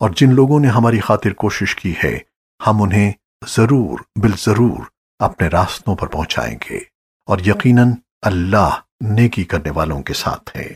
اور جن لوگوں نے ہماری خاطر کوشش کی ہے، ہم انہیں ضرور بالضرور اپنے راستوں پر پہنچائیں گے اور یقیناً اللہ نیکی کرنے والوں کے ساتھ ہے